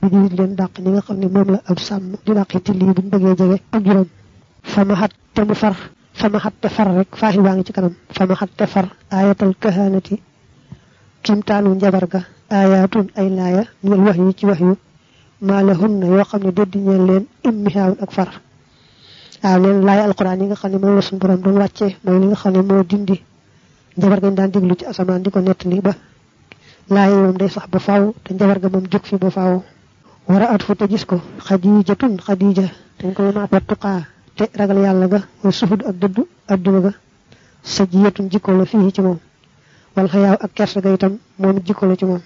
bu di leen dàq ni nga xam ne moom la ab sàmm di dàqi till yi buñ bëggee jege ak juróom. Fama xat te mu far fama xat te far rek faaxi baa ci kanam. Fama xat te far ayatal kahanati kimtaanu njabar ga ayatun ay laaya ñel wax yi ci wax yu. Maa la hunna yoo xam ne dëddi ñeel leen immihaawun ak far. Waaw leen laaya alquran yi nga xam ne la suñu borom doon wàccee mooy li nga xam ne dindi njabar gañ daan diglu ci asamaan di ko nettali ba. Laaya moom day sax ba faaw te njabar ga fi ba faaw wara at fu te gis ko xadijatun xadija dañ koy maat wattuqaa te ragal yàlla ga mooy suhud ak dëddu adduna ga. Sajiyatun jikko la fii ci moom. Wal xayaaw ak kersa ga itam moom jikko la ci moom.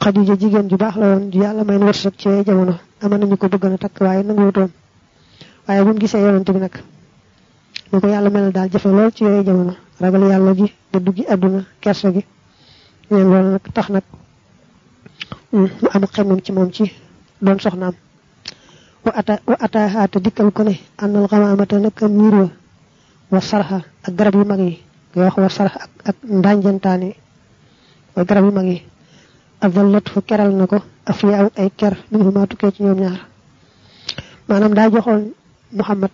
Xadija jigéen ju baax la woon ju yàlla may wërsëg ci jamono. Ama nañu ko bëgg na takk waaye nangu wutoon waaye bu mu gisee yonante bi nag ñu ko yàlla melal daal jafe lool ci yooyu jamono. Ragal yàlla gi dëddu gi adduna kersa gi. Ñeen loolu nag tax nag mu am xemmam ci moom ci. Doon soxnaam wa ata wa ataaxaata dikkal ko ne ànnal xamaamata naka miir wa sarxa ak garab yu mag yi nga wax wa sarxa ak ak ndànjantaane wa garab yu mag yi fu keral na ko. Afiyaaw ay ker min huma tukkee ci ñoom ñaar. Maanaam daa joxoon Muhammad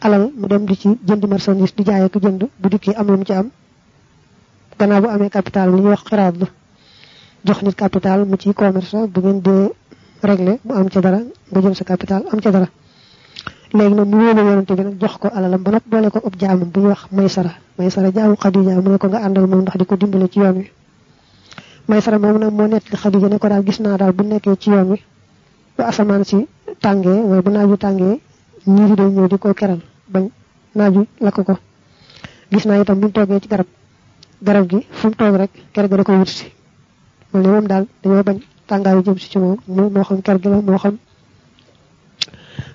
alal mu dem di ci jënd marchandise di jaay ak jënd bu dikkee am lu mu ci am. Gannaaw bu amee capital ñuy wax xiraat la jox nit capital mu ci commerce bu ngeen dee régler mu am ca dara nga jël sa capital am ca dara. Léegi nag mu wóolu yonante bi nag jox ko alalam ba noppi boole ko ab jaamam bu ñuy wax maysara. Maysara jaamu xadija mu ne ko nga àndal moom ndax di ko dimbale ci yoon wi. Maysara moom nag moo li xadija ne ko daal gis naa daal bu nekkee ci yoon wi bu asamaan si tàngee waaye bu naaju tàngee ñiiri day ñëw di ko keral bañ naaju lakk ko. Gis naa itam buñ toogee ci garab garab gi fu mu toog rek ker ga da ko wut si ne moom daal dañoo bañ tàngaayu jëm si ci moom. Moo xam ker gi la moo xam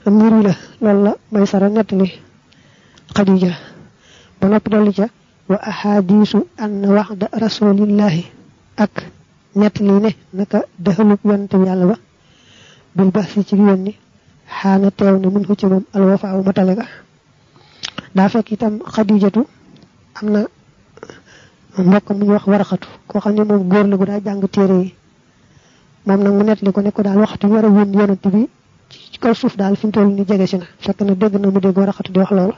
wi la. Loolu la may sara nettali xadija. Ba noppi dolli ca wa ahadisu anna waxda rasulillahi ak nettali ne naka dëxalub yonante bi yàlla ba bil ba si ci yónni xaana teew ne mun ko ci moom alwafaaw matale ga. Daa fekk itam xadijatu am na mbokk mu ñu wax waraxatu koo xam ne moom góor la gu daa jàng téere yi. Moom nag mu nettali ko ne ko daal waxtu war a wón yonante bi ci kaw suuf daal fi mu toll ni jege si na. Fekk na dégg na mu dégg waraxatu di wax loolu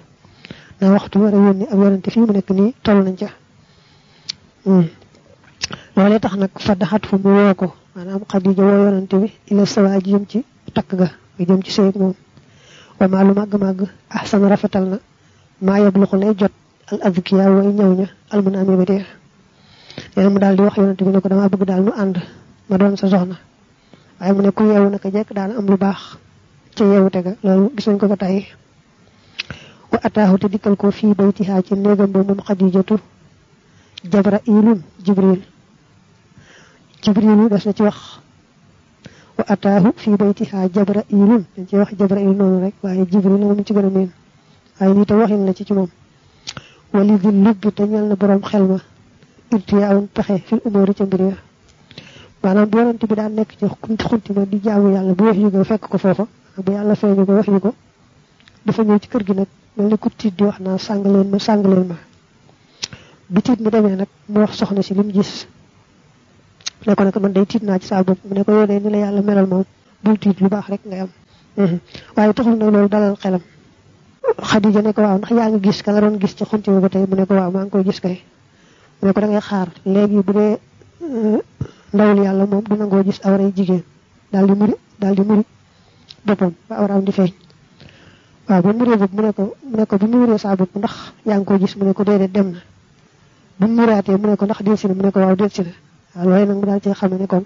naa waxtu war a yónni ab yonante fii mu nekk nii toll nañ ca. Loolee tax nag faddaxat fu mu woo ko maanaam xadija woo yonante bi ila sawa ji jëm ci takk ga jëm ci sëyeg moom. Wa maa lu màgg-màgg ahsan rafetal na maa yabluxu lay jot al adkiya way ñëw ña al mun ami ba dee nee mu daal di wax yonante bi ne ko damaa bëgg daal nu ànd ma doon sa soxna waaye mu ne ku yeewu naka jekk daana am lu baax ca yeewute ga loolu gis nañ ko ba tey wa ataahu te dikkal ko fii baytihaa ci néegam ba moom xadijatu jabrailun jibril jibrilu des na ci wax wa ataahu fii baytihaa jabrailun ci wax jabrail noonu rek waaye jibril moom ci gën a meen waaye lii tam waxin la ci ci moom wali di lubbi te ñal na borom xel ma. Irtiyaawun pexe fil umóori ca mbir ya. Maanaam bu yonante bi daan nekk ci xunti xunti ma di jaamu yàlla bu wax ko fekk ko foofa bu yàlla feeñu ko wax ko dafa ñëw ci kër gi nag mel ni ku tiit di wax naa sàng ma sàng ma. Bi tiit mu demee nag mu wax soxna si lim gis. Ne ko nag man day tiit naa ci saa bopp mu ne ko yow de ni la yàlla melal moom bul tiit lu baax rek ngay am. Waaye taxul nag loolu dalal xelam xadija ne ko waaw ndax yaa ngi gis ka nga doon gis ci xunti ma ba tey? Mu ne ko waaw maa ngi koy gis kay. Mu ne ko da ngay xaar. Léegi bu dee ndawul yàlla moom du nangoo gis awray jigéen. Daal di muri daal di muri boppam ba awraam di feeñ. Waaw ba muree bopp mu ne ko mu ne ko bi mu muree saa bopp ndax yaa ngi koy gis? Mu ne ko déedéet dem na. Bu mu muraatee mu ne ko ndax del si na? Mu ne ko waaw del si na. Waaw looy nag mu daal ci xam ne kon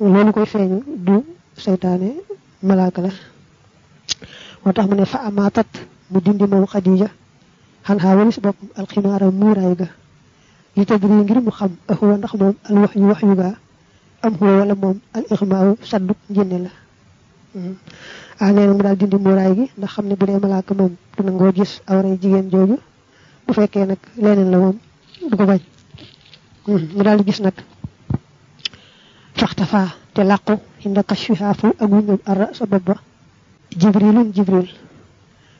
loolu koy feeñu du seytaane malaaka la moo tax mu ne fa amaatat mu dindi moom xadija xan xaa walis boppam alximaara muuraay ga li tadri ngir mu xam axuwa ndax moom al wax yu wax yu gaa am xuwa wala moom al ixmaaw saddu njënne la ah nee na mu daal dindi muuraay gi ndax xam ne bu dee malaaka moom du nangoo gis awray jigéen jooju bu fekkee nag leneen la moom du ko bañ mu daal di gis nag faxtafa te làqu inda fu ak wuñu arra sa bopp ba jibrilun jibril.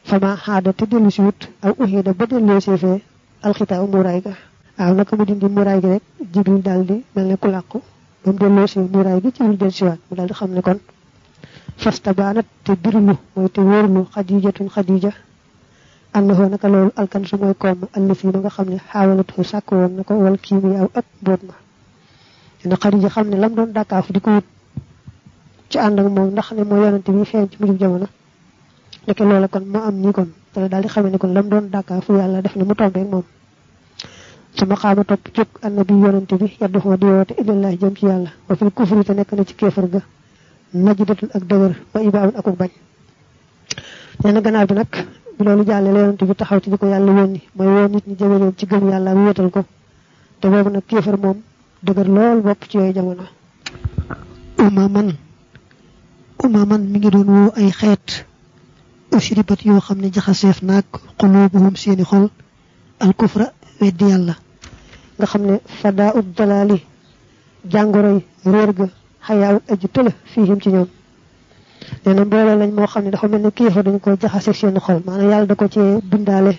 Fama xaada te dellu si wut aw uhida ba delloo seefee alxitaaw muuraay ga. Waaw naka mu dindi muuraay gi rek jibril daal di mel ne ku làqu bam delloo si muraay gi ci wul del siwaat mu daal di xam ne kon fastabaanat te birlu mooy te wóorlu xadijatun xadija annahu naka loolu alkan su mooy koom allasi ma nga xam ne xaawalatu sàkk woon na ko wal kiimi aw ak boot ma. Dina xadija xam ne lam doon dàkkaafu di ko wut ci ànd ak moom ndax ne mooy yonante bi feeñ ci mujub jamono. Nekk loola kon ma am nii kon te daal di xamee ne kon lam doon dàkkaafu yàlla def na mu tombeek moom. Sama xaama topp jóg annabi yonante bi yaddu xoo di woote ilallahi jëm ci yàlla wa fil kufri te nekk na ci kéefar ga najdatul ak dëgër wa ibaawun akuk bañ. Nee na gannaaw bi nag bi loolu jàllee la yonante bi taxaw ci di ko yàlla yónni mooy nit ñi jëme leen ci gëm yàlla ak wéetal ko. Te boobu nag kéefar moom dëgër lool bopp ci yooyu jamono. Umaman umaman mi ngi doon woo ay xeet ushribat yoo xam ne jaxaseef naag xulubuhum seeni xol al kufra weddi yàlla. Nga xam ne fadaa ut dalaali jàngoroy réer ga xayaawut aju tëla fiihim ci ñoom. Nee na mbooloo lañ moo xam ne dafa mel ne kilifa dañ ko jaxase seen xol maanaam yàlla da ko ci bindaale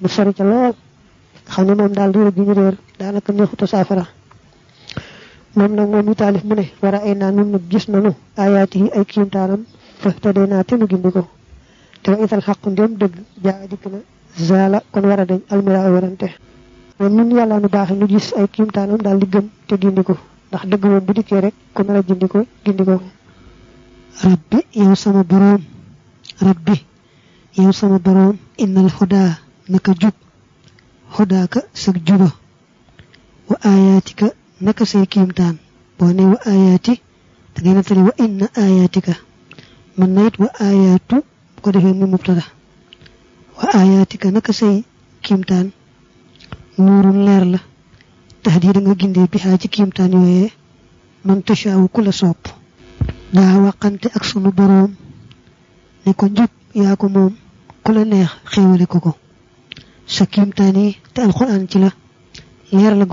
mu sori ca lool. Xam ne moom daal réer gi ñu réer daanaka moom nag moom mi taalif mu ne war a ay naa nun nag gis nanu ayaati yi ay kiimtaanam fa naa te nu gindi ko. Te ital xaqu ndéem dëgg jaa dikk na. Zaala kon war a dañ almira werante moom nun yàlla nu baaxe nu gis ay kiimtaanam daal di gëm te gindi ko. Ndax dëgg moom bu dikkee rek ko gindi ko. Rabbi yow sama boroom. Rabbi yow sama boroom. Innal hudaa naka jub. Hudaaka sag juba. Wa ayatika naka say kiimtaan boo ne wa ayaati da ngay nettali wa inna ayatika. Man na wa ayaatu bu ko defee mu mubtada. Wa ayatika naka say kiimtaan nuurun leer la tax di da nga gindee bi xaa ci kiimtaan yooyee man tashaawu ku la sopp daa waxante ak sunu boroom ne ko njub yaa ko moom ku neex ko ko sa alxuraan ci la leer la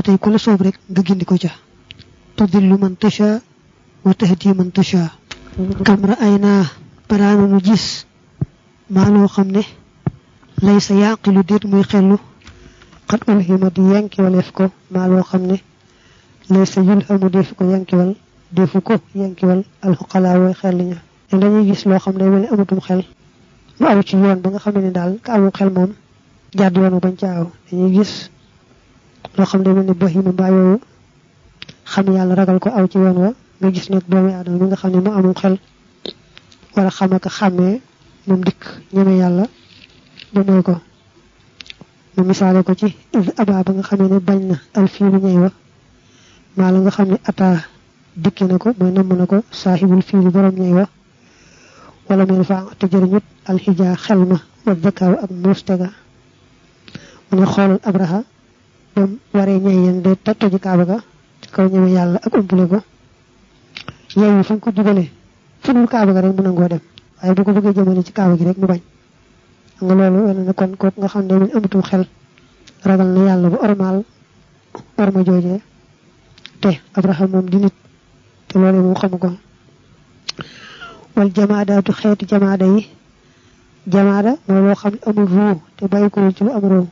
ba tey ku la soob rek nga gindi ko ca. Tudillu man tasha wa tahdi man tasha kam ra'ayna baraana nu gis maa loo xam ne lay sa yaqilu déet muy xellu. Xat ulhima di yankiwaleef ko maa loo xam ne lay sa yulhamu ko ko yankiwal alxuqalaa way xel ña. Ne dañuy gis loo xam ne mel ne amatum xel. Aw ci yoon ba nga xam ne daal ka amul xel moom jàdd yoon bañ ca aw. Dañuy gis loo xam ne mel ne bahima mbaa yooyu xam yàlla ragal ko aw ci yoon wa nga gis nag doomi aadama mi nga xam ne mu amul xel wala xam ak xàmmee moom dikk ñeme ba mooy ko. Mu misaale ko ci id aba ba nga xamee ne bañ na alfiiru ñey wa maa la nga xam ne dikki na ko mooy namm na ko saaxibul fiiru borom ñey wa. Wala mel fa te jëriñut alxija xel ma wa zakaaw ak muus tega mu ne abraha bam waree ñey yeen de ta toji kaaba ga ci kaw ñeme yàlla ak umpule ko yi fu ko jubale fu dul kaaba ga rek mu nangoo dem waaye bu ko bëggee jëmale ci kaaba gi rek mu bañ nga loolu wane na kon kooku nga xam ne mun amatul xel ragal na yàlla bu ormaal orma joojee te abraham moom di nit te loolu moom xamu ko wal jamaadaatu xeeti jamaada yi jamaada mooy loo xam amul ruu te bàyyi ko ci ruu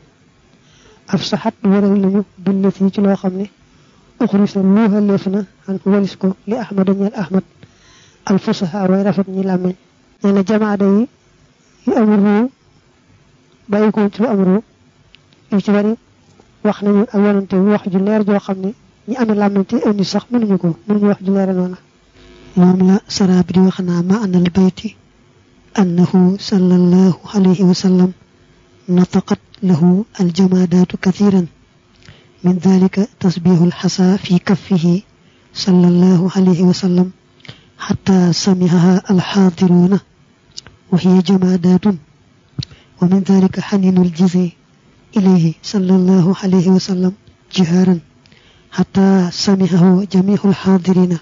af saxat wëral lañu billa si ci loo xam ne uxrisa luuxaleef na an walis ko li ahmada ñeel ahmad al fusaha way rafet ñi làmmeñ nee na jamaada yi yu amul ruu bàyyi ko ci lu am ruu yu ci bari wax nañu ak yonante bi wax ju leer joo xam ne ñi amee làmmeñ te indi sax mënuñu ko mënuñu wax ju leer noona moom la sara bi di wax naa ma anal bayti annahu sallallahu alayhi wa sallam nataqat له الجمادات كثيرا. من ذلك تسبيح الحصى في كفه صلى الله عليه وسلم حتى سمعها الحاضرون وهي جمادات. ومن ذلك حنين الجزي إليه صلى الله عليه وسلم جهارا حتى سمعه جميع الحاضرين.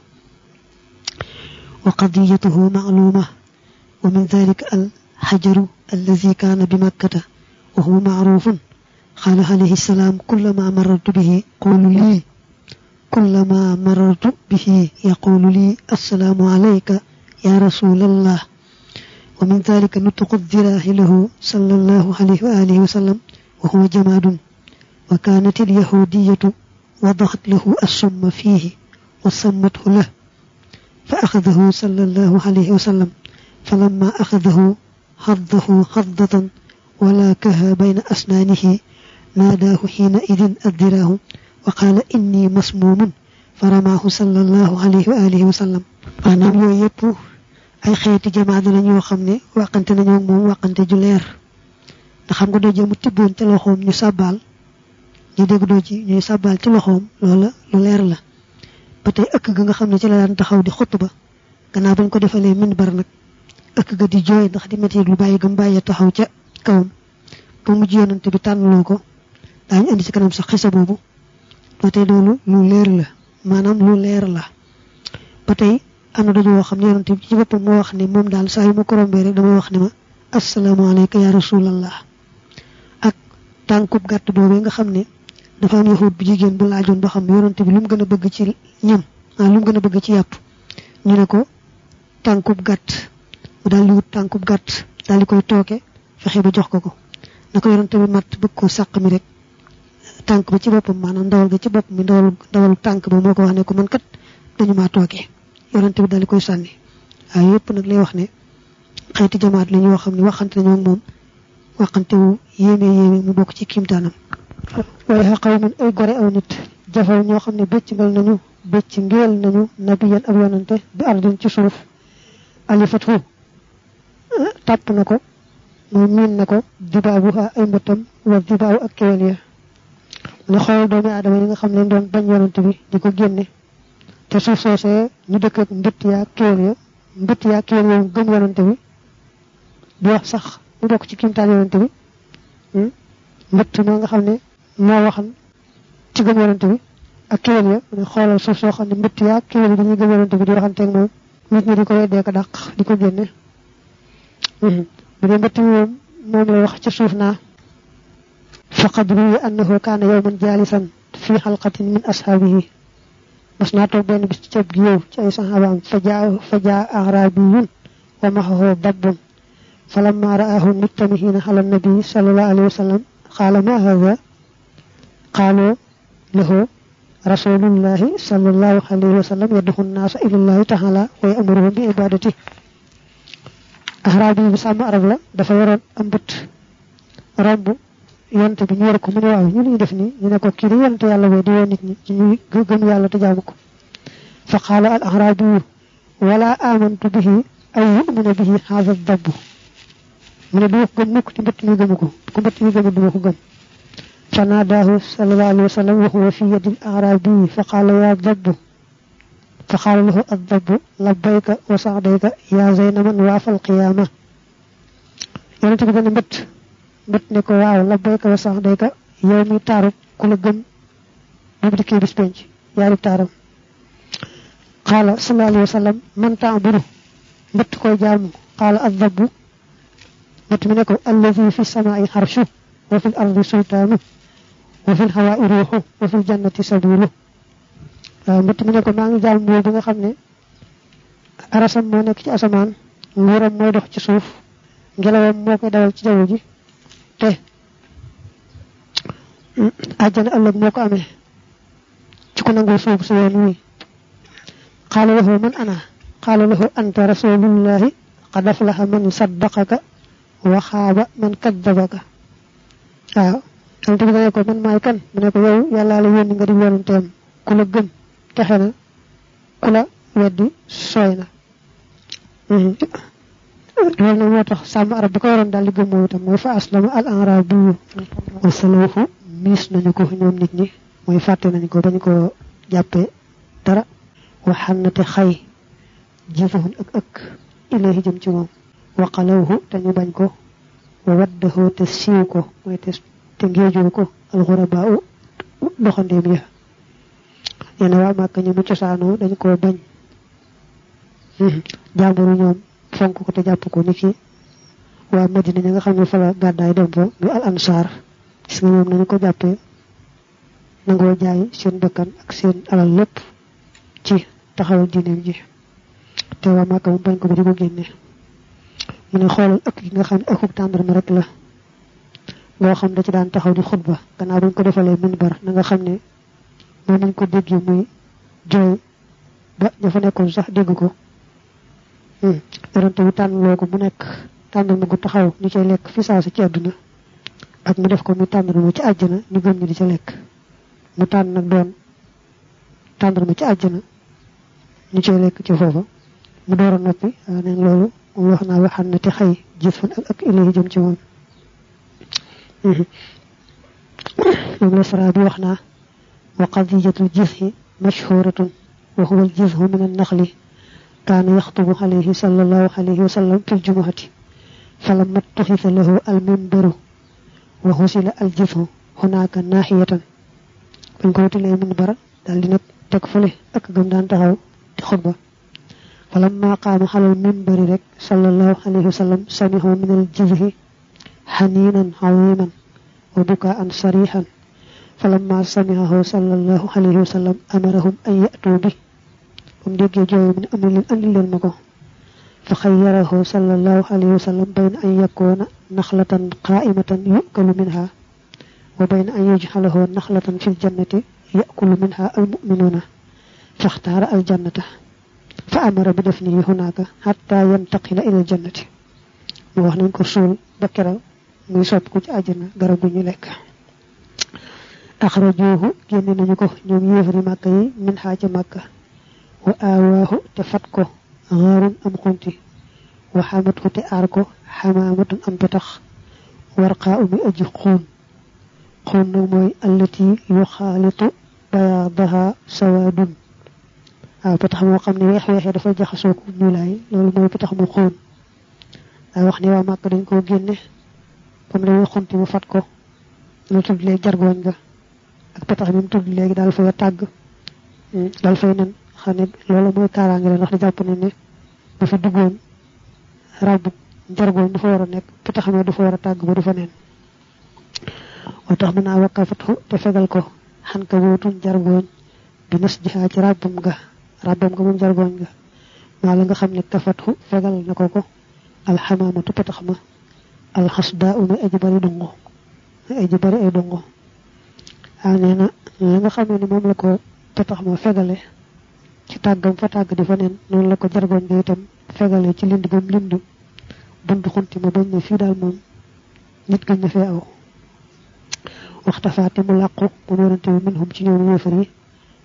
وقضيته معلومة. ومن ذلك الحجر الذي كان بمكة. وهو معروف. قال عليه السلام كلما مررت به قول لي كلما مررت به يقول لي السلام عليك يا رسول الله. ومن ذلك نطق الذراع له صلى الله عليه وآله وسلم وهو جماد. وكانت اليهودية وضعت له السم فيه وسمته له فأخذه صلى الله عليه وسلم. فلما أخذه حضه حضة ولاكها بين أسنانه ناداه حينئذ الدراه وقال إني مسموم فرماه صلى الله عليه وآله وسلم أنا يوي يب ay xeeti jamaat la ñoo xam ne waxante nañoo moom waxante ju leer da xam nga doo jëm tibboon ci loxoom ñu sàbbaal ñu dégg doo ci ñuy sàbbaal ci loxoom loola lu leer la ba tey ëkk ga nga xam ne ci la daan taxaw di xutba gannaaw bañ ko defalee minbar nag ëkk ga di jooy ndax di métti lu bàyyi gam bàyyi taxaw ca kawam ba mujj yonante bi tànnloo ko daañu andi ci kanam sax xisa boobu ba tey loolu lu leer la maanaam lu leer la ba tey am na wax xam ne yonante bi ci boppam moo wax ne moom daal saa yu ko rombee rek damay wax ne ma ya rasulallah ak tànkub gàtt boobee nga xam ne dafa am yahud bu jigéen bu laajoon ba xam yonante bi lu mu gën a bëgg ci ñam ah lu mu gën a bëgg ci yàpp ñu ne ko tànkub gàtt mu daal di wut tànkub fexe ba jox ko ko. Na ko yonante bi matt bëgg ko sàq mi rek. Tànk ba ci boppam maanaam ndawal ga ci bopp mi ndawal ndawal tànk ba moo ko wax ne ko man kat dañu maa tooke yonante bi daal di koy sànni. Waaye yëpp nag lay wax ne xeeti jamaat la ñoo xam ne waxante nañoo ak moom. Waxante wu yéeme yéeme mu bokk ci kiimtaanam. Waaye xaqaw man ay gore aw nit jafaw ñoo xam ne bëcc ngal nañu bëcc ngeel nañu nabiyan ab yonante bi ardin ci suuf. Alifatu tàpp na ko mooy miin na ko dibaabu ay mbëttam wa dibaabu ak kewel ya. Ne xool doomi aadama yi nga xam ne doon bañ yonante bi di ko génne. Te suuf soosee ñu dëkk ak mbëtt yaa kewel ya mbëtt yaa kewel ya gëm yonante bi. Di wax sax mu bokk ci kimtaan yonante bi. Mbëtt moo nga xam ne moo waxan ci gëm yonante bi ak kewel ya ne xoolal suuf soo xam ne mbëtt yaa kewel yi dañuy gëm yonante bi di waxanteeg moom. Nit ñi di ko weddee ko dàq di ko génne bu dee mbëtt moom moom lay wax ci suuf naa faqad ruwi annahu kaana yawman jaalisan fi xalqatin min ashaabihi mas naa toog benn bis ci ceeb gi yow ci ay saxaabaam fa jaa fa jaa arabiyun wa maxahu dabbun falamma ra'ahu mujtamihiina ala nabi sallallahu alayhi wa sallam qaala ma hada qaalu lahu rasulullahi sallallahu alayhi ibadati arabi bi sàmm arab la dafa yoroon am bët romb yonte bi ñu war ko mu ne waaw ñu ñuy def nii ñu ne ko kii di yonte yàlla bee di woo nit ñi ci ñuy gëm yàlla te jaamu ko fa qaala al arabiyu wala amantu bihi ay yumina bihi haada dabb mu ne du ma ko gëm mukk ci mbëtt mi gëmu ko ku mbëtt mi gëmu du ma ko gëm fa naadaahu sallallahu alayhi wa sallam wa huwa fi yadi al arabiyi fa qaala ya dabb fa qaala lahu ad-dabb labbayka wa sa'dayka ya zayna man waafa al-qiyaama yonente bi dana mbët mbët ne ko waaw labbayka wa sa'dayka yow mi taaru ku la gëm. Moom dikkee bis penc yaari taaram. Qaala sallallahu alayhi wa sallam man ta'budu? Mbët koy jaamu. Qaala ad-dabb mbët mi ne ko allazi fi samaa'i arshu wa fi al-ardi sultaanu wa fi al-hawaa'i ruuhu wa fi al-jannati sabiilu waaw mbëtt mi ne ko maa ngi jaam boobu bi nga xam ne arasam moo nekk ci asamaan nguuram mooy dox ci suuf ngelawam moo koy dawal ci jaww ji te àjjana ëllëg moo ko amee ci ku nangoo suuf si yoon wi. Qaala lahu man ana? Qaala lahu anta rasulullahi qad aflaha man saddaqaka wa xaaba man kaddabaka. Waaw yonte bi ne ko man maay kan? Mu ne ko yow yàllaa la yónni nga di yonanteem ku la gëm texe na ku la weddi sooy na loolu nag moo tax sàmm arab ko waroon daal di moom itam mooy fa aslama al arabiyu wasaloofu miis nañu ko ñoom nit ñi. Mooy fàtte nañu ko bañ ko jàppee dara. Waxannate xay. Jifahun ak ëkk. Ilayhi jëm ci moom. Waqalawhu te ñu bañ ko. Wa waddahu te siiw ko. Mooy te te ngéejoo ko. Doxandeem ya nee na waa ñu mu cosaanoo dañ koo bañ jàmburu ñoom fonk ko te jàpp ko ni ki waa Madina ñi nga xam fa la gàddaay dem fa muy al ansaar gis nga ñoom nañu ko jàppee nangoo jaay seen dëkkan ak seen alal lépp ci taxawal diineem ji te waa Màkka mu bañ ko ba di ko génne mu ne xoolal ëkk gi nga xam ne ëkkub tàndarma rek la boo xam da ci daan taxaw di xutba gannaaw buñ ko defalee minbar. Nga xam ne nañ ko déggee muy jooy. Ba ña fa nekkoon sax dégg ko. Yonante bi tànn loo ko mu nekk. Tànnal gu taxaw ñu cay lekk fi saa si ci àdduna. Ak mu def ko muy tànnal mu ci àjjana ñu gëm ñu di ca lekk. Mu tànn nag doon tànnal mu ci àjjana ñu cay lekk ci foofa. Mu door a noppi neen loolu mu wax na te gis fan ak ak ilahi jëm ci moom. Moom la sara bi wax وقضية الجفه مشهورة وهو الجفه من النخل كان يخطب عليه صلى الله عليه وسلم في الجمعة فلما اتخذ له المنبر وغسل الجفه هناك ناحية. من قوت المنبر دال دينك تكفله أك غندان تخاو خطبة. فلما قام على المنبر رك صلى الله عليه وسلم سمعه من الجفه حنينا عظيما وبكاء صريحا. فلما سمعه صلى الله عليه وسلم أمرهم أن يأتوا به. هم ديجي من أمر الان للمكو فخيره صلى الله عليه وسلم بين أن يكون نخلة قائمة يؤكل منها وبين أن يجعله نخلة في الجنة يأكل منها المؤمنون. فاختار الجنة. فأمر بدفنه هناك حتى ينتقل إلى الجنة. وهنا نكون بكرة ni sopp ku ci aljana أخرجوه. جن نجوه نم يفر مكي من حاج مكة وآواه تفتكو غار أم قنتي وحامته تأركو حمامة أم بتخ ورقاء بأجي قون موي التي يخالط بياضها سواد بتخ موقم نريح ويحي دفع جخصوك نولاي لول موي بتخ مقون وحني ومكة دنكو جنة كم لو قنتي وفتكو لو تبلي جرغون ak petax mi mu tudd léegi daal fay tàgg. Daal fay nen. Xam ne loolu mooy kaaraange la ndax di ne ne bu fi duggoon rabu jargoon du fa war a nekk te taxamee du fa war a tàgg ba du fa neen moo tax mën wakkafatu te fegal ko. Xan ka wootun jargooñ bi nas jihaa ci rabam nga rabam nga moom jargooñ nga maa la nga fegal na ko ko. Alxamaamatu petax ma bari dungu ay dungu waaw nee na nga xam ne moom la ko petax ma fegale ci tàggam fa tàgg di fa neen noonu la ko jargoñ nga itam fegale ci lind gam lind buntu xunti ma bañ ne fii daal moom nit gën na fee aw waxtafaate mu làqu mu yonante bi minhum ci ñoom yéefar yi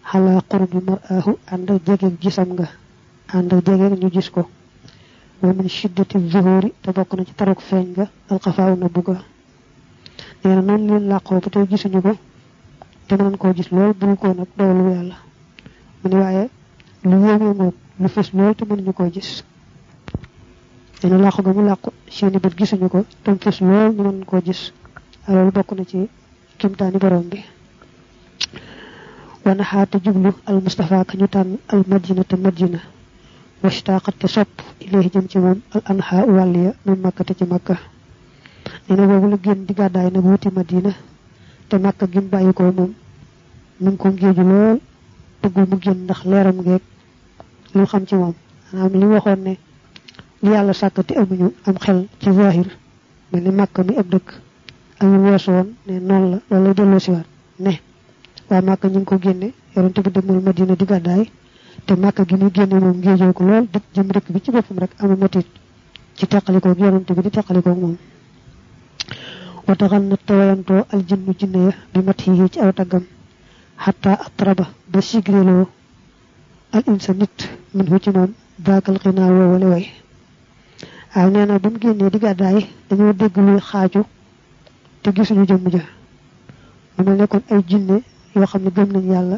xalaa qurbi maraahu ànd ak jegeeg gisam nga ànd ak jegeeg ñu gis ko wa min shiddati zuhuri te bokk na ci taruk feeñ nga alxafaaw na bugga nee na noonu leen làqoo ba tey gisuñu ko te mënoon koo gis lool bul ko nag doolu yàlla. Mu ne waaye lu yéeme moom lu fës lool te mënuñu koo gis. Dina làqu ga mu làqu seeni bët gisuñu ko mu fës lool ñu koo gis. Loolu bokk na ci kimtaani borom bi. Wana xaata jublu al mustafa ka ñu al madina. Te madina washtaqat te sopp ilayhi jëm ci moom al anha wàll ya min makka te ci makka. Nee na la génn di gàddaay nag wuti madina te makka gi mu bàyyi ko moom. Mu ko ngéeju lool bëggul mu génn ndax leeram ngeeg li mu xam ci moom. Maanaam li ne li yàlla amuñu am xel ci zahir ni màkk mi ab dëkk. Ñu weesu ne noonu la loolu siwaat. Ne màkk ñu ko génne yorante bi demul madina di gàddaay. Te màkk gi muy génne moom ngéejoo ko lool dëkk jëm dëkk bi ci boppam rek amu matit ci yorante bi di teqalikoog moom wa taxal na tawayantoo aljinnu jinne bi mat yi ci aw taggam xataa atraba ba sigriloo al insa nit min hu ci moom daakal xinaa woowale way. Waaw nee na ba mu génnee di gàddaay dañoo dégg luy te gisuñu jëmm ja. Mu mel ne kon ay jinne yoo xam ne gëm nañ yàlla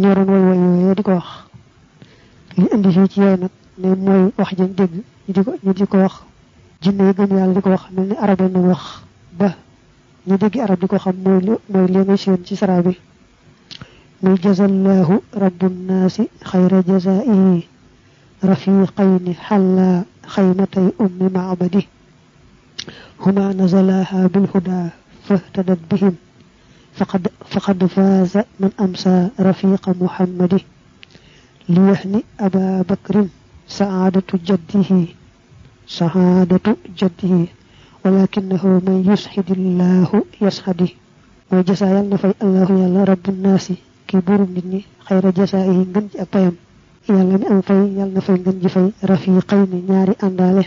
ñoo doon way way yooyee di ko wax. Li indi ci yooyu nag ne mooy wax jañ dégg ñu di ñu di wax. Jinne yi gëm yàlla wax mel ni arab nañ wax ba ñu dégg arab di ko xam mooy li mooy li nga seen ci sara bi. Muy jazallahu rabbu nnaasi xayra jazaihi rafiqayni xalla xaymatay ummi macbadi huma nazalaha bilhuda fahtadat bihim. Faqad faqad faaza man amsa rafiqa muhammadi. Liyahni aba bakrin saadatu jaddihi saadatu jaddihi walakinahu man yusxidillahu yasxadi mooy jasa yàlla na fay allahu yàlla rabbu naasi kii buuru nit ñi xayra jasaayi ngën ci ak payam yàlla mi am fay yàlla na fay ngën ji fay rafiqay ni ñaari àndaale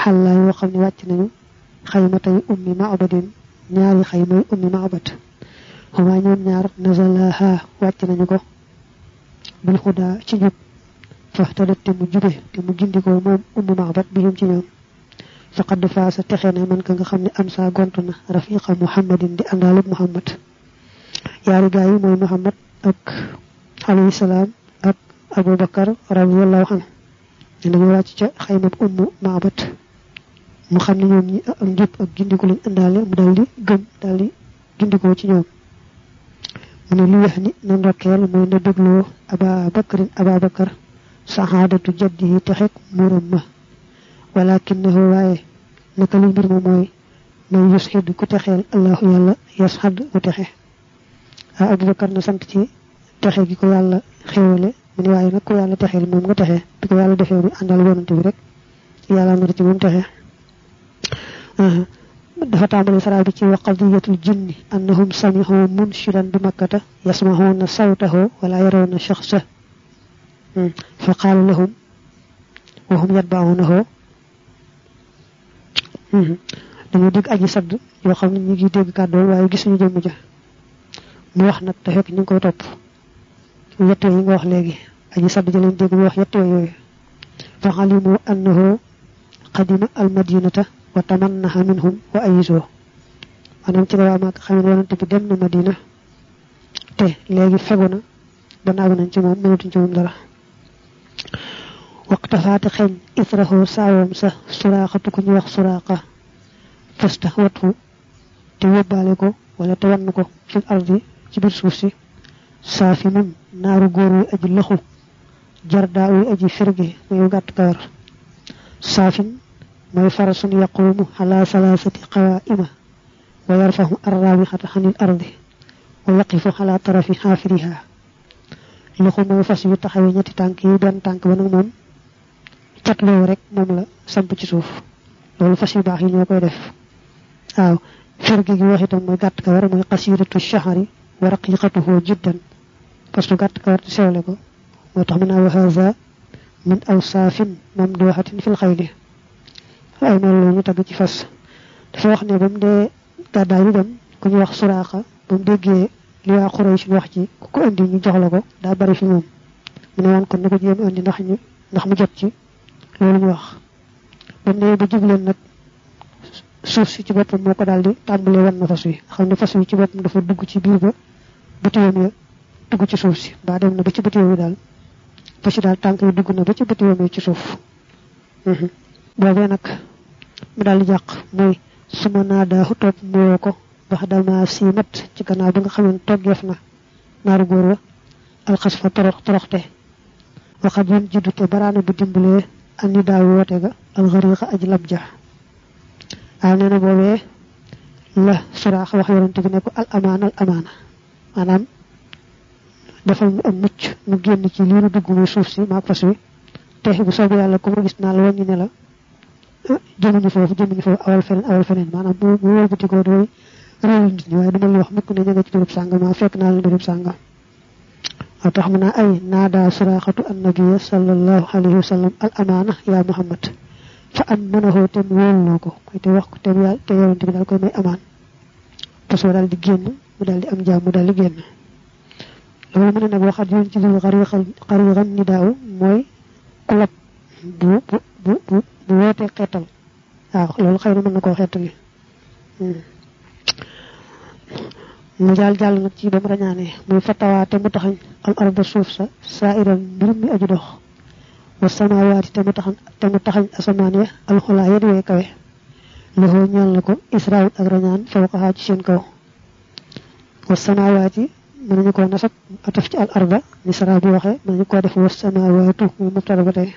xàllaa yoo xam ne wàcc nañu xayma tey ummi maabadin ñaari xaymay ummi maabat xuma ñoom ñaar nazalaha wàcc nañu ko bil xudaa ci njub fa tadat te mu jube te mu gindikoo moom ummi maabat bihim ci ñoom faqad faasa texe na man ka nga xam ne am saa gont na rafiqa muhammadin di muhammad yaari gaa yi muhammad ak alayhi salaam ak abu bakar anhu ne dañu wàcc ca xaymab ummu maabat mu xam ne ñoom ñi ak njub ak gindiku lañ àndaale mu daal di gëm daal di ci ñoom. mu ne li wax ni na ndokkeel mooy na aba bakarin aba bakar saxaadatu jaddihi texek muuram ma ولكنه واي نكل مبر موي. ما يشهد كتخيل الله يلا يشهد كتخيل أبو بكر نسمت تي تخيل كي يلا خيولة من واي نكو يلا تخيل مم كتخيل بك يلا دخيل أندال وان تبرك يلا مرتي مم تخيل أه. دفا تعمل سرع بك وقضية الجن. أنهم سمعوا منشرا بمكة. يسمعون صوته ولا يرون شخصه. فقال لهم وهم يتبعونه. Dañu dégg aji sadd yoo xam ne ñu ngi dégg kàddoom waaye gisuñu jëmm ja. Mu wax nag te fekk ñu ngi koy topp. Yett yi nga wax léegi aji sadd ja dégg wax yett yooyu fa xalimu annahu qadima al madinata wa tamannaha minhum wa ayisoo maanaam ci la waa maag xam ne yonante bi dem na madina. Te léegi fegu na ba nañ ci moom mënatuñ ci moom dara ko fil ardi ci biir suuf si saafi mun naaru góor wi aji loxu jardaa wi aji firge muy gàtt kawar saafin mooy farasun yaqumu ala salaasati qawaima wa yarfahu arraabixata xanil ardi wa yaqifu ala tarafi xaafiriha loxu mooy fas yu taxawee ñetti tànk yi benn tànk ba nag moom cat loolu rek moom la samp ci suuf loolu fas yu baax yi ñoo koy def waaw firge gi wax itam mooy gàtt kawar mooy qasiratu shahari wa raqiqatuhu jiddan parce que gàtt kawar di sewle ko moo tax mu naa wa haza min awsaafin mamduhatin fil xayli ay mel la ñu tagg ci fas dafa wax ne ba mu dee gàddaay bi dem ku ñu wax suraaxa ba mu déggee li waa Quraysh wax ci ku ko indi ñu jox la ko daa bari fi moom mu ne woon kon na ko jéem indi ndax ñu ndax mu jot ci loolu ñu wax. Ba mu dee ba jubleen nag suuf si ci boppam moo ko daal di tàmbalee wan na fas wi. Xam ne fas wi ci boppam dafa dugg ci biir ba bëtiwoom ya dugg ci suuf si. Ba dem na ba ci bëtiwoom yi daal fas yi daal tànk yi dugg na ba ci bëtiwoom yi ci suuf. Boobee nag mu daal di jàq mooy suma naa daaxu topp mu ko bax dama si mat ci gannaaw bi nga xam ne toggeef na naaru góor wa alxas fa torox toroxte. Waxat yoon jiddu te baraana bu ani daaw woote ga alxariqa aj lab ja na la suraax wax yonante bi ne ko al amaana al amaana maanaam defal ñu am mucc nu génn ci lii nu dugg muy suuf si maag fas wi te bu soobee yàlla ku ma gis naa la wàññi ne la jëmuñu foofu jëmuñu foofu awal feneen awal feneen maanaam bu bu wëlbatikoo dooy réewul nit ñi waaye dama lay wax mukk ne nga ci dërëb sàngam maa fekk naa la dërëb sàngam tax mu naa ay naada suraaxatu annabiya sallallahu alayhi wa sallam al amaana yaa muhammad fa am mënaxoo te mu wóoluloo ko mooy te wax koy amaan te soo daal di génn mu daal di am jaam mu daal di génn. Loolu mu ne kulab bu bu bu bu na na mu jaal jàll nag ci ba mu rañaane muy fatawaate mu taxañ al arda suuf sa saa iran mbir mi aju dox wa samawaati te mu taxañ te mu taxañ asamaan ya alxulaa ya di wee kawe loxoo ñeel na ko israel ak rañaan fawqahaa ci seen kaw wa samawaati mën nañu koo nasab ataf ci al arda ni sara bi waxee mën nañu koo def wa samawaatu muy mubtada ba tey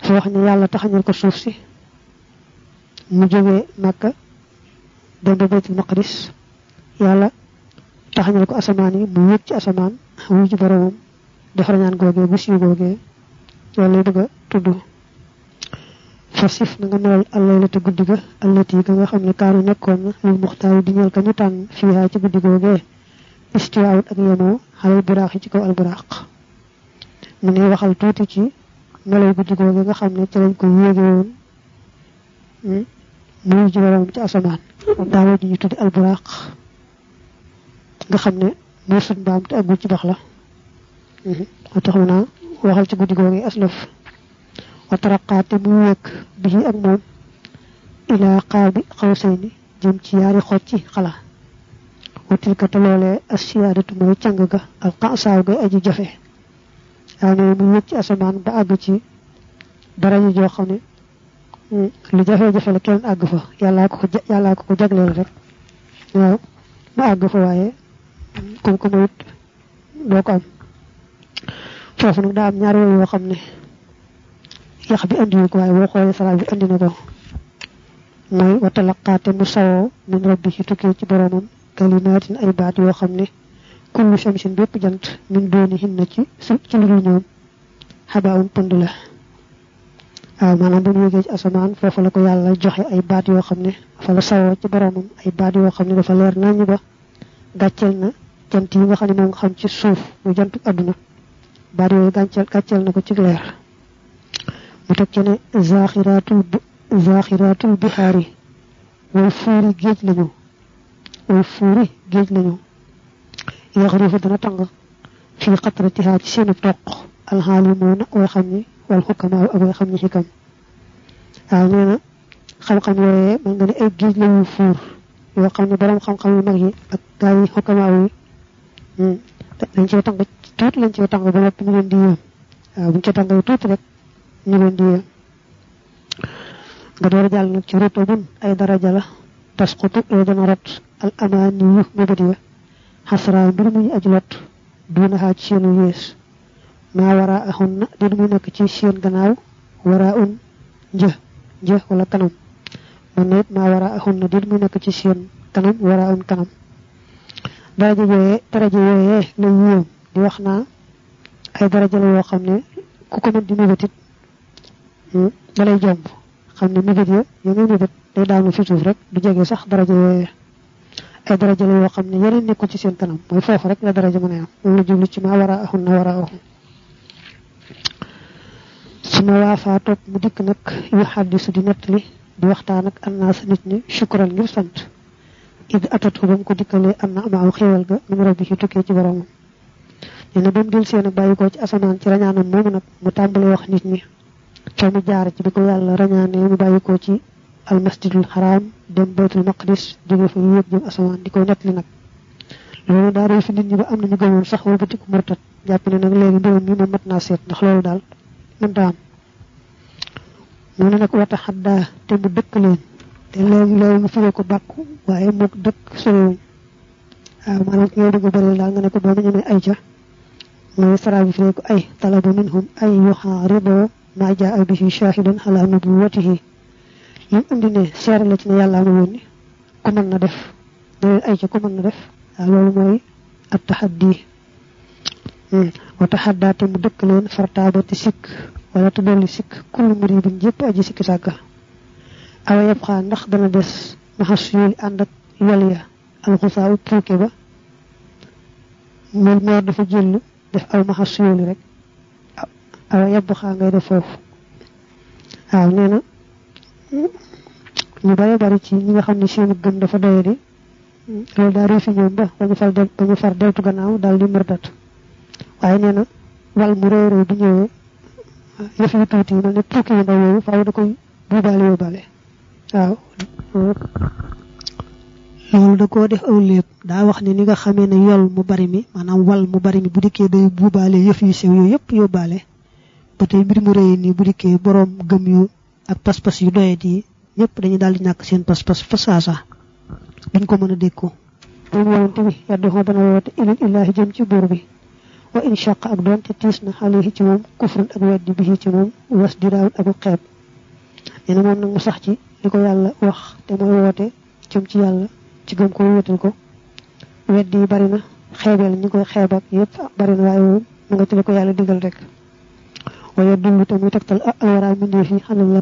dafa wax ne yàlla taxañal ko suuf si mu jógee Makka dem ba baytul maqdis yàlla taxañal ko asamaan yi mu yëg ci asamaan wuy ci boromam def rañaan googee bu siiw googee loolu lay bëgg a tudd. Fasif na nga melal allaylata guddi ga allati ga nga xam ne kaanu nekkoon muxtaari di ñeel ka ñu tànn fiihaa ci guddi googee. Istiwaawut ak yemoo xalal buraax ci kaw al buraaq mu ne waxal tuuti ci meloy guddi googu nga xam ne ci lañ ko yéege woon muy ji borom ci asamaan. Daawo ji ñu tuddi alburaq nga xam ne moo sut mbaam te agul ci bax la. Moo tax mu naa waxal ci guddi googu aslaf wa taraqaate mu wékk bi ak moom ila qaabi xawsayni jëm ci yaari xoj ci xala. Wa tilka te loolee asiyaadatu mooy càng ga al qasaaw ga aji jafe. Waaw ne mu yëg ci asamaan ba àgg ci daraja joo xam ne lu jafe-jafe la kenn àgg fa. Yàllaa ko ko yàllaa ko ko jagleel rek. Waaw mu àgg fa waaye comme que mayit doo ko am foofu nag daa am ñaari woy yoo xam yax bi andiwu ko waaye boo xoolee salaat bi andi na ko. Mooy wa talaqaate mu sawoo min rabbi ci tukkee ci boromam kalimaatin ay baat yoo xam kullu shamsin bépp jant min dooni hinna ci ci lu dul ñoom. Xabaawun pënd la. Waaw bu mu yéegee ci asamaan foofu la ko yàlla joxe ay baat yoo xam ne dafa la sawoo ci boromam ay baat yoo xam ne dafa leer nañu ba gàcceel na jant yi nga xam ne moom nga xam ci suuf mu jantu àdduna baat yooyu gàcceel gàcceel na ko ci leer mu teg ci ne zaaxiraatul zaaxiraatul bixaari way fuuri géej lañu way fuuri géej lañu yaxrifu dana tàng fii xatratihaa ci seenu toq alxaalimoona way xam ni wal xukamaaw ak way xam ni xikam waaw nee na xam-xam yooyee mën nga ne ay géej lañu fuur yoo xam ne borom xam-xam yu mag yi ak gaa yi xukamaaw yi dañ cee tàng tuuti lañ cee tàng ba noppi ñu leen di waaw buñ cee tàng tuuti rek ñu leen di nga door a jàll nag ci rutubun ay daraja la tasqutu yoo dana rot al amaani yu mébét ya xasra mbir muy aji lot duuna xaaj seenu yées maa wara axun na dina muy nekk ci seen gannaaw wara un. Një një wala kanam man na it maa wara axun na dina muy nekk ci seen kanam wara un kanam daraja yooyee daraja yooyee la yéem di wax naa ay daraja la yoo xam ne ku ko mën di mébétit dalay jomb. Xam ne mébét ya ya ngay mébét day daanu fi suuf rek du jege sax daraja yooyee ay daraja la yoo xam ne yeneen nekkul ci seen kanam mooy foofu rek la daraja mën a am moom jublu ci ma war a axun na war a axun su ma waafaa topp mu dikk nag yu xaddisu di nettali di waxtaan ak annaasa nit ñi ngir sant id atatu ba mu ko dikkalee am na amaaw xéewal ga min rabbi ci tukkee ci boromam nee na ba mu del seen ak bàyyi ko ci asamaan ci rañaanam moomu nag mu tàmbalee wax nit ñi fa mu jaar ci bi ko yàlla rañaanee mu ci almasjidul xaraam dem baytul maqdis jóge fa yéeg jëm asamaan di ko nettali nag loolu daa réy fi nit ñi ba am nañu gëmoon sax batiku murtat jàpp ne mi moom mat naa seet ndax loolu daal mënta am mu ne nag wata xaddaa te mu dëkk leen te léegi loolu nga firee ko bàkku waaye mook dëkk sorewuñ waaw maanaam ki ngay a bëril daal nga ne ko ma ñemee ay ca mooy sara bi firee ko ay talaba minhum ay yuxaariboo maa jaa bihi shahidan ala nubuwatihi lim indi ne seere la ci ne yàlla ma yónni ku mën na def. Ne ay ca ku mën na def. Waaw loolu mooy at taxaddi wa taxaddaa te mu dëkk leen fartaaba te sikk wala te dolli sikk kullu muribin jëpp aji sikki sàkka awa xaa ndax dana des maxas yooli ànd ak yol ya. Alxusaaw puuke ba mool meer dafa jël def aw maxas yooli rek. Awa xaa ngay def foofu. Waaw nee na ñu bare bari ci ñi nga xam ne seenu gëm dafa doye di loolu daa réefi ñoom ba bañu far del bañu far deltu gannaaw daal di mërtat. Waaye nee na wal mu réy réy bu ñëwee yëf yu tuuti mel ne tukki yu ndaw yooyu faaw da koy buubaale yóbbaale waaw. Loolu da koo def aw léeb. Daa wax ne ni nga xamee ne yol mu bari mi maanaam wal mu bari mi bu dikkee day buubaale yëf yu sew yooyu yëpp yóbbaale. Ba tey mbir mu réy nii bu dikkee boroom gëm yu ak pas-pas yu doyet yi ñëpp dañuy daal di ñàkk seen pas-pas fa saasa. Duñ ko mën a dékku moom yonente bi yaddu xoo dana woote ilil illaahi jëm ci buur bi. Wa in shaq ak doonte tiis na xale ci moom kufrun ak weddi bi ci moom was diraawun ak xeeb. Nee na moom nag mu sax ci li ko yàlla wax te mooy woote jëm ci yàlla ci gëm ko wéetal ko weddi bari na xeebeel ñu koy xeeb ak yëpp bari na waaye moom mu nga ci li yàlla digal rek waaye dund te muy tegtal alwara mbindeef yi xalal la